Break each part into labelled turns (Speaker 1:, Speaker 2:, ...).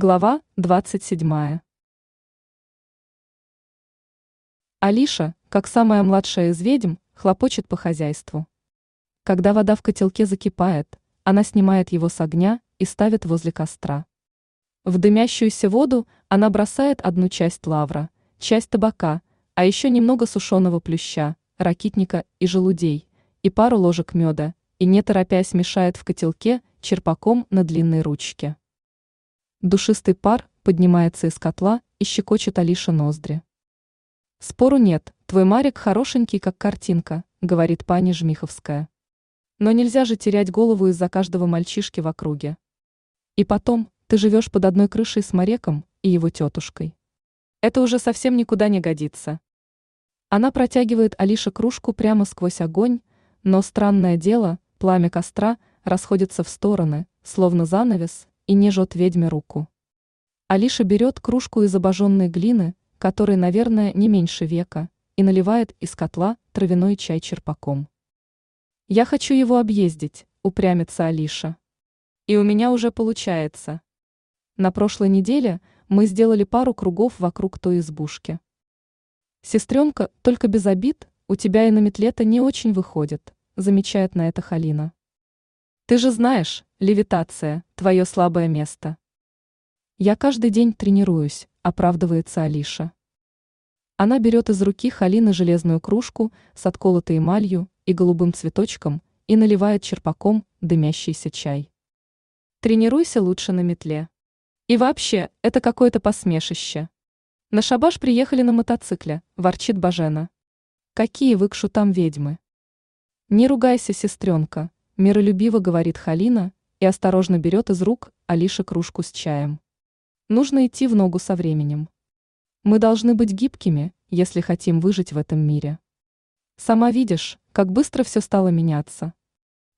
Speaker 1: Глава 27. Алиша, как самая младшая из ведьм, хлопочет по хозяйству. Когда вода в котелке закипает, она снимает его с огня и ставит возле костра. В дымящуюся воду она бросает одну часть лавра, часть табака, а еще немного сушеного плюща, ракитника и желудей, и пару ложек меда, и не торопясь мешает в котелке черпаком на длинной ручке. Душистый пар поднимается из котла и щекочет Алиша ноздри. «Спору нет, твой Марик хорошенький, как картинка», — говорит пани Жмиховская. «Но нельзя же терять голову из-за каждого мальчишки в округе. И потом, ты живешь под одной крышей с Мареком и его тетушкой. Это уже совсем никуда не годится». Она протягивает Алише кружку прямо сквозь огонь, но странное дело, пламя костра расходится в стороны, словно занавес, и не жжет ведьме руку. Алиша берет кружку из обожженной глины, которой, наверное, не меньше века, и наливает из котла травяной чай черпаком. «Я хочу его объездить», — упрямится Алиша. «И у меня уже получается. На прошлой неделе мы сделали пару кругов вокруг той избушки. Сестренка, только без обид, у тебя и на метле-то не очень выходит», — замечает на это Халина. Ты же знаешь, левитация – твое слабое место. Я каждый день тренируюсь, оправдывается Алиша. Она берет из руки Халины железную кружку с отколотой эмалью и голубым цветочком и наливает черпаком дымящийся чай. Тренируйся лучше на метле. И вообще, это какое-то посмешище. На шабаш приехали на мотоцикле, ворчит Бажена. Какие вы к шутам ведьмы? Не ругайся, сестренка, Миролюбиво говорит Халина и осторожно берет из рук Алиши кружку с чаем. Нужно идти в ногу со временем. Мы должны быть гибкими, если хотим выжить в этом мире. Сама видишь, как быстро все стало меняться.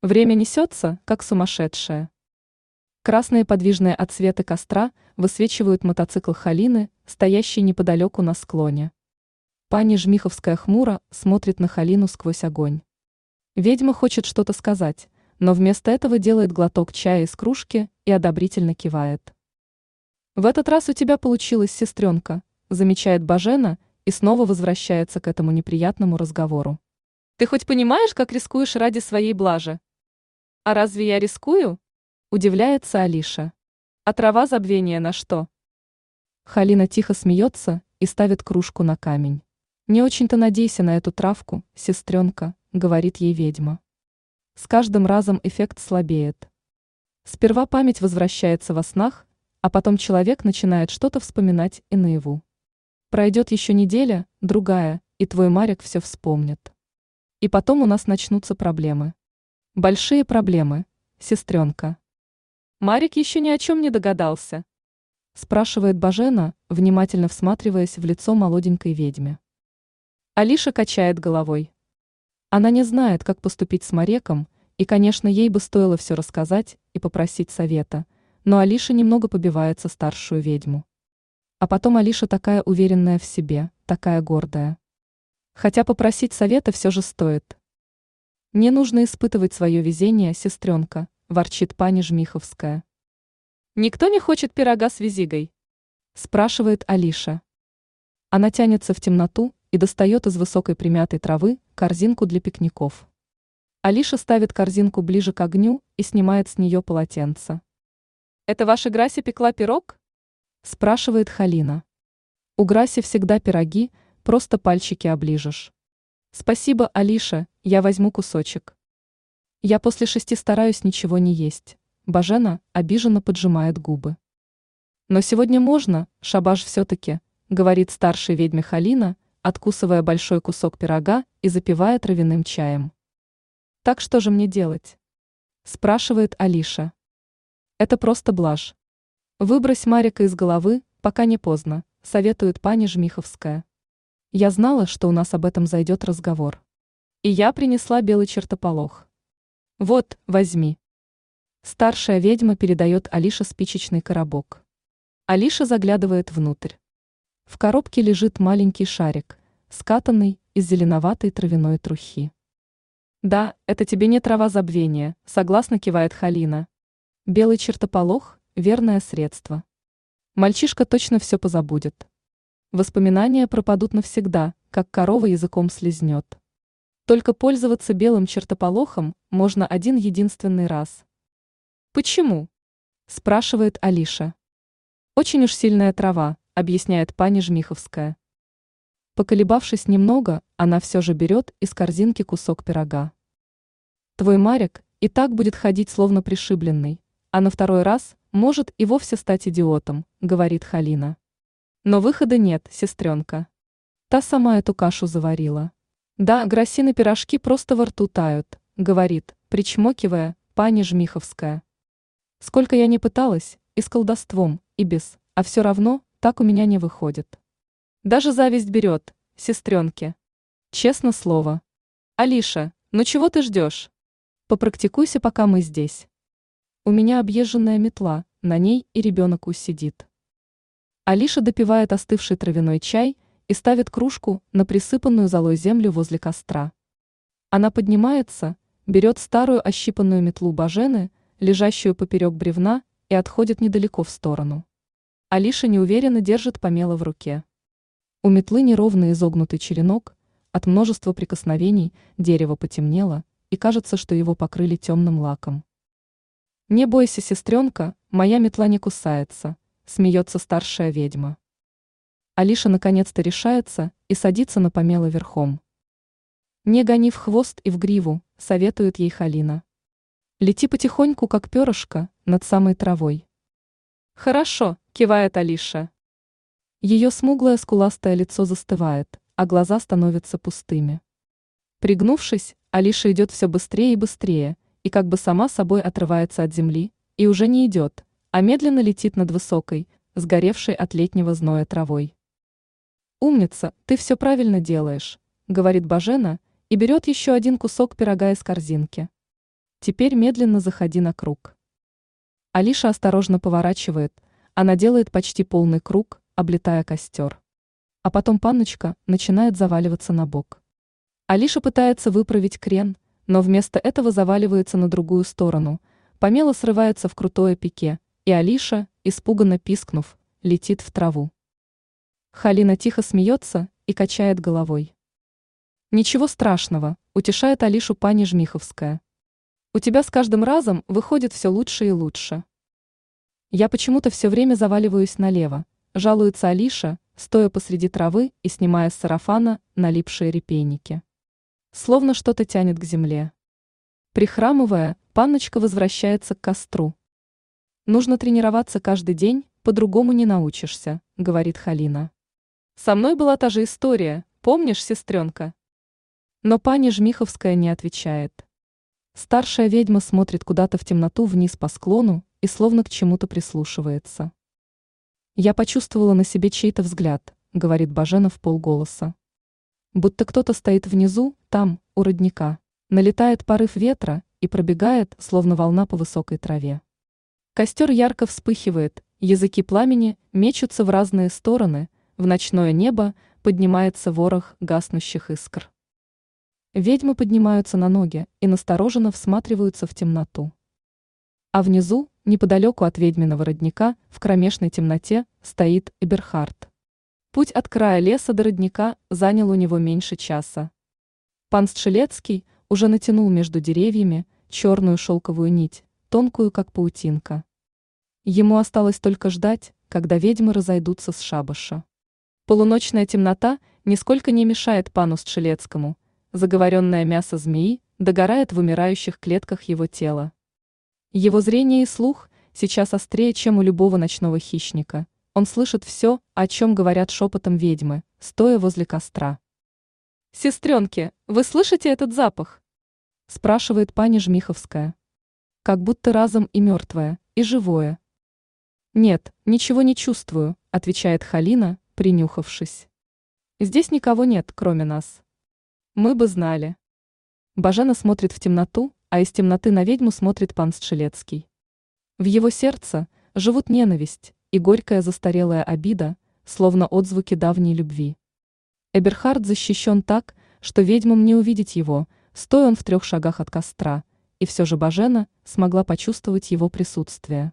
Speaker 1: Время несется, как сумасшедшее. Красные подвижные отсветы костра высвечивают мотоцикл Халины, стоящий неподалеку на склоне. Пани Жмиховская хмуро смотрит на Халину сквозь огонь. Ведьма хочет что-то сказать, но вместо этого делает глоток чая из кружки и одобрительно кивает. «В этот раз у тебя получилось, сестренка», замечает Бажена и снова возвращается к этому неприятному разговору. «Ты хоть понимаешь, как рискуешь ради своей блажи?» «А разве я рискую?» удивляется Алиша. «А трава забвения на что?» Халина тихо смеется и ставит кружку на камень. «Не очень-то надейся на эту травку, сестренка», говорит ей ведьма. С каждым разом эффект слабеет. Сперва память возвращается во снах, а потом человек начинает что-то вспоминать и наяву. Пройдет еще неделя, другая, и твой Марик все вспомнит. И потом у нас начнутся проблемы. Большие проблемы, сестренка. Марик еще ни о чем не догадался. Спрашивает Бажена, внимательно всматриваясь в лицо молоденькой ведьме. Алиша качает головой. Она не знает, как поступить с Мареком, и, конечно, ей бы стоило все рассказать и попросить совета, но Алиша немного побивается старшую ведьму. А потом Алиша такая уверенная в себе, такая гордая. Хотя попросить совета все же стоит. Не нужно испытывать свое везение, сестренка, ворчит пани Жмиховская. Никто не хочет пирога с визигой? Спрашивает Алиша. Она тянется в темноту и достает из высокой примятой травы корзинку для пикников. Алиша ставит корзинку ближе к огню и снимает с нее полотенце. «Это ваша Граси пекла пирог?» – спрашивает Халина. «У Граси всегда пироги, просто пальчики оближешь». «Спасибо, Алиша, я возьму кусочек». «Я после шести стараюсь ничего не есть». Бажена обиженно поджимает губы. «Но сегодня можно, шабаш все-таки», — говорит старшая ведьма Халина, откусывая большой кусок пирога и запивая травяным чаем. «Так что же мне делать?» – спрашивает Алиша. «Это просто блажь. Выбрось Марика из головы, пока не поздно», – советует пани Жмиховская. Я знала, что у нас об этом зайдет разговор. И я принесла белый чертополох. «Вот, возьми». Старшая ведьма передает Алише спичечный коробок. Алиша заглядывает внутрь. В коробке лежит маленький шарик, скатанный из зеленоватой травяной трухи. «Да, это тебе не трава забвения», — согласно кивает Халина. «Белый чертополох — верное средство». Мальчишка точно все позабудет. Воспоминания пропадут навсегда, как корова языком слезнет. Только пользоваться белым чертополохом можно один единственный раз. Почему? спрашивает Алиша. Очень уж сильная трава, объясняет пани Жмиховская. Поколебавшись немного, она все же берет из корзинки кусок пирога. Твой Марик и так будет ходить словно пришибленный, а на второй раз может и вовсе стать идиотом, говорит Халина. Но выхода нет, сестренка. Та сама эту кашу заварила. Да, гросины пирожки просто во рту тают, говорит, причмокивая, пани Жмиховская. Сколько я не пыталась, и с колдовством, и без, а все равно так у меня не выходит. Даже зависть берет, сестренки. Честно слово. Алиша, ну чего ты ждешь? Попрактикуйся, пока мы здесь. У меня объезженная метла, на ней и ребенок усидит. Алиша допивает остывший травяной чай и ставит кружку на присыпанную золой землю возле костра. Она поднимается, берет старую ощипанную метлу бажены, лежащую поперек бревна, и отходит недалеко в сторону. Алиша неуверенно держит помело в руке. У метлы неровный изогнутый черенок, от множества прикосновений дерево потемнело, и кажется, что его покрыли темным лаком. «Не бойся, сестренка, моя метла не кусается», смеется старшая ведьма. Алиша наконец-то решается и садится на помело верхом. Не гони в хвост и в гриву, советует ей Халина. Лети потихоньку, как перышко, над самой травой. Хорошо, кивает Алиша. Ее смуглое скуластое лицо застывает, а глаза становятся пустыми. Пригнувшись, Алиша идет все быстрее и быстрее, и как бы сама собой отрывается от земли, и уже не идет, а медленно летит над высокой, сгоревшей от летнего зноя травой. «Умница, ты все правильно делаешь», — говорит Бажена и берет еще один кусок пирога из корзинки. «Теперь медленно заходи на круг». Алиша осторожно поворачивает, она делает почти полный круг, облетая костер. А потом панночка начинает заваливаться на бок. Алиша пытается выправить крен, но вместо этого заваливается на другую сторону, помело срывается в крутое пике, и Алиша, испуганно пискнув, летит в траву. Халина тихо смеется и качает головой. Ничего страшного, утешает Алишу пани Жмиховская. У тебя с каждым разом выходит все лучше и лучше. Я почему-то все время заваливаюсь налево, жалуется Алиша, стоя посреди травы и снимая с сарафана налипшие репейники. Словно что-то тянет к земле. Прихрамывая, панночка возвращается к костру. Нужно тренироваться каждый день, по-другому не научишься, говорит Халина. Со мной была та же история, помнишь, сестренка? Но пани Жмиховская не отвечает. Старшая ведьма смотрит куда-то в темноту вниз по склону и словно к чему-то прислушивается. «Я почувствовала на себе чей-то взгляд», — говорит Бажена в полголоса. Будто кто-то стоит внизу, там, у родника. Налетает порыв ветра и пробегает, словно волна по высокой траве. Костер ярко вспыхивает, языки пламени мечутся в разные стороны, в ночное небо поднимается ворох гаснущих искр. Ведьмы поднимаются на ноги и настороженно всматриваются в темноту. А внизу, неподалеку от ведьминого родника, в кромешной темноте, стоит Эберхард. Путь от края леса до родника занял у него меньше часа. Пан Стшелецкий уже натянул между деревьями черную шелковую нить, тонкую как паутинка. Ему осталось только ждать, когда ведьмы разойдутся с шабаша. Полуночная темнота нисколько не мешает пану Стшелецкому. Заговоренное мясо змеи догорает в умирающих клетках его тела. Его зрение и слух сейчас острее, чем у любого ночного хищника. Он слышит все, о чем говорят шепотом ведьмы, стоя возле костра. «Сестренки, вы слышите этот запах?» спрашивает пани Жмиховская. Как будто разом и мертвое, и живое, «Нет, ничего не чувствую», – отвечает Халина, принюхавшись. «Здесь никого нет, кроме нас». «Мы бы знали». Бажена смотрит в темноту, а из темноты на ведьму смотрит пан Стшелецкий. В его сердце живут ненависть и горькая застарелая обида, словно отзвуки давней любви. Эберхард защищен так, что ведьмам не увидеть его, стоя он в трех шагах от костра, и все же Бажена смогла почувствовать его присутствие.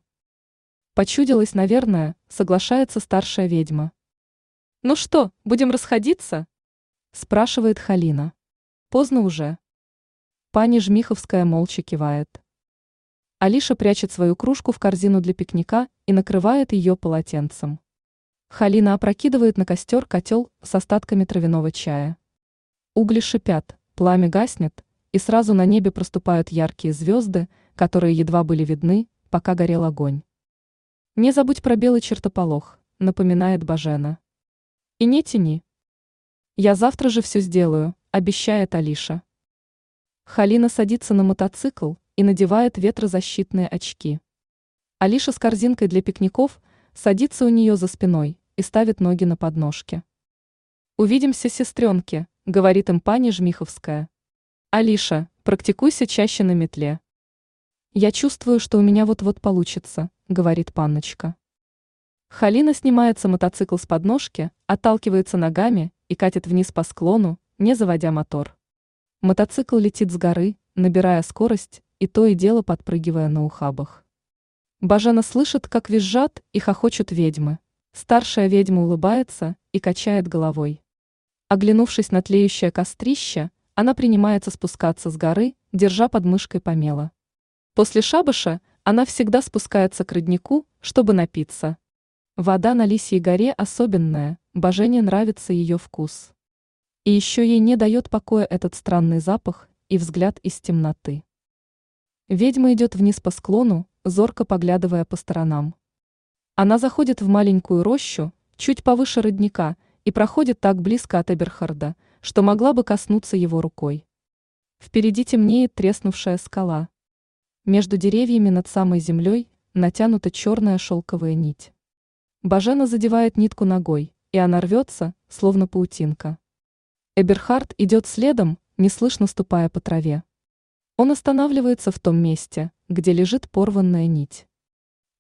Speaker 1: Почудилась, наверное, соглашается старшая ведьма. Ну что, будем расходиться? Спрашивает Халина. Поздно уже. Пани Жмиховская молча кивает. Алиша прячет свою кружку в корзину для пикника и накрывает ее полотенцем. Халина опрокидывает на костер котел с остатками травяного чая. Угли шипят, пламя гаснет, и сразу на небе проступают яркие звезды, которые едва были видны, пока горел огонь. «Не забудь про белый чертополох», — напоминает Бажена. «И не тяни». «Я завтра же все сделаю», — обещает Алиша. Халина садится на мотоцикл и надевает ветрозащитные очки. Алиша с корзинкой для пикников садится у нее за спиной и ставит ноги на подножки. «Увидимся, сестренки», — говорит им пани Жмиховская. «Алиша, практикуйся чаще на метле». «Я чувствую, что у меня вот-вот получится», — говорит панночка. Халина снимается мотоцикл с подножки, отталкивается ногами и катит вниз по склону, не заводя мотор. Мотоцикл летит с горы, набирая скорость и то и дело подпрыгивая на ухабах. Бажена слышит, как визжат и хохочут ведьмы. Старшая ведьма улыбается и качает головой. Оглянувшись на тлеющее кострище, она принимается спускаться с горы, держа под мышкой помела. После шабаша она всегда спускается к роднику, чтобы напиться. Вода на Лисьей горе особенная, Божене нравится ее вкус. И еще ей не дает покоя этот странный запах и взгляд из темноты. Ведьма идет вниз по склону, зорко поглядывая по сторонам. Она заходит в маленькую рощу, чуть повыше родника, и проходит так близко от Эберхарда, что могла бы коснуться его рукой. Впереди темнеет треснувшая скала. Между деревьями над самой землей натянута черная шелковая нить. Бажена задевает нитку ногой, и она рвется, словно паутинка. Эберхард идет следом, неслышно ступая по траве. Он останавливается в том месте, где лежит порванная нить.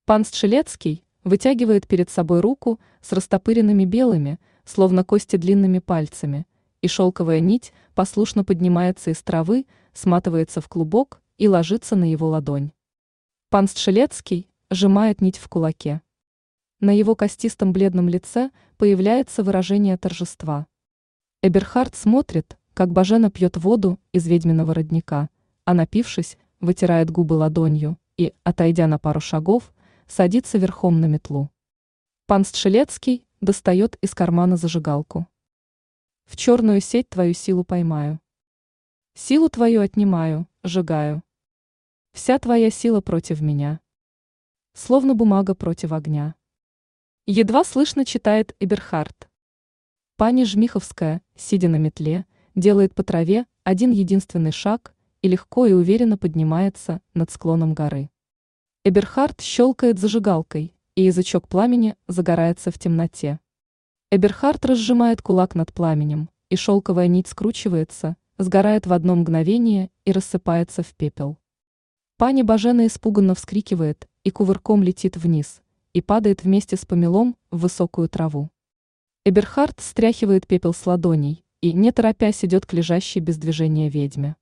Speaker 1: Пан Стшелецкий вытягивает перед собой руку с растопыренными белыми, словно кости длинными пальцами, и шелковая нить послушно поднимается из травы, сматывается в клубок и ложится на его ладонь. Пан Стшелецкий сжимает нить в кулаке. На его костистом бледном лице появляется выражение торжества. Эберхард смотрит, как Бажена пьет воду из ведьминого родника – а напившись, вытирает губы ладонью и, отойдя на пару шагов, садится верхом на метлу. Пан Стшелецкий достает из кармана зажигалку. В черную сеть твою силу поймаю. Силу твою отнимаю, сжигаю. Вся твоя сила против меня. Словно бумага против огня. Едва слышно читает Эберхард. Пани Жмиховская, сидя на метле, делает по траве один единственный шаг и легко и уверенно поднимается над склоном горы. Эберхард щелкает зажигалкой, и язычок пламени загорается в темноте. Эберхард разжимает кулак над пламенем, и шелковая нить скручивается, сгорает в одно мгновение и рассыпается в пепел. Пани Бажена испуганно вскрикивает и кувырком летит вниз, и падает вместе с помелом в высокую траву. Эберхард стряхивает пепел с ладоней и, не торопясь, идет к лежащей без движения ведьме.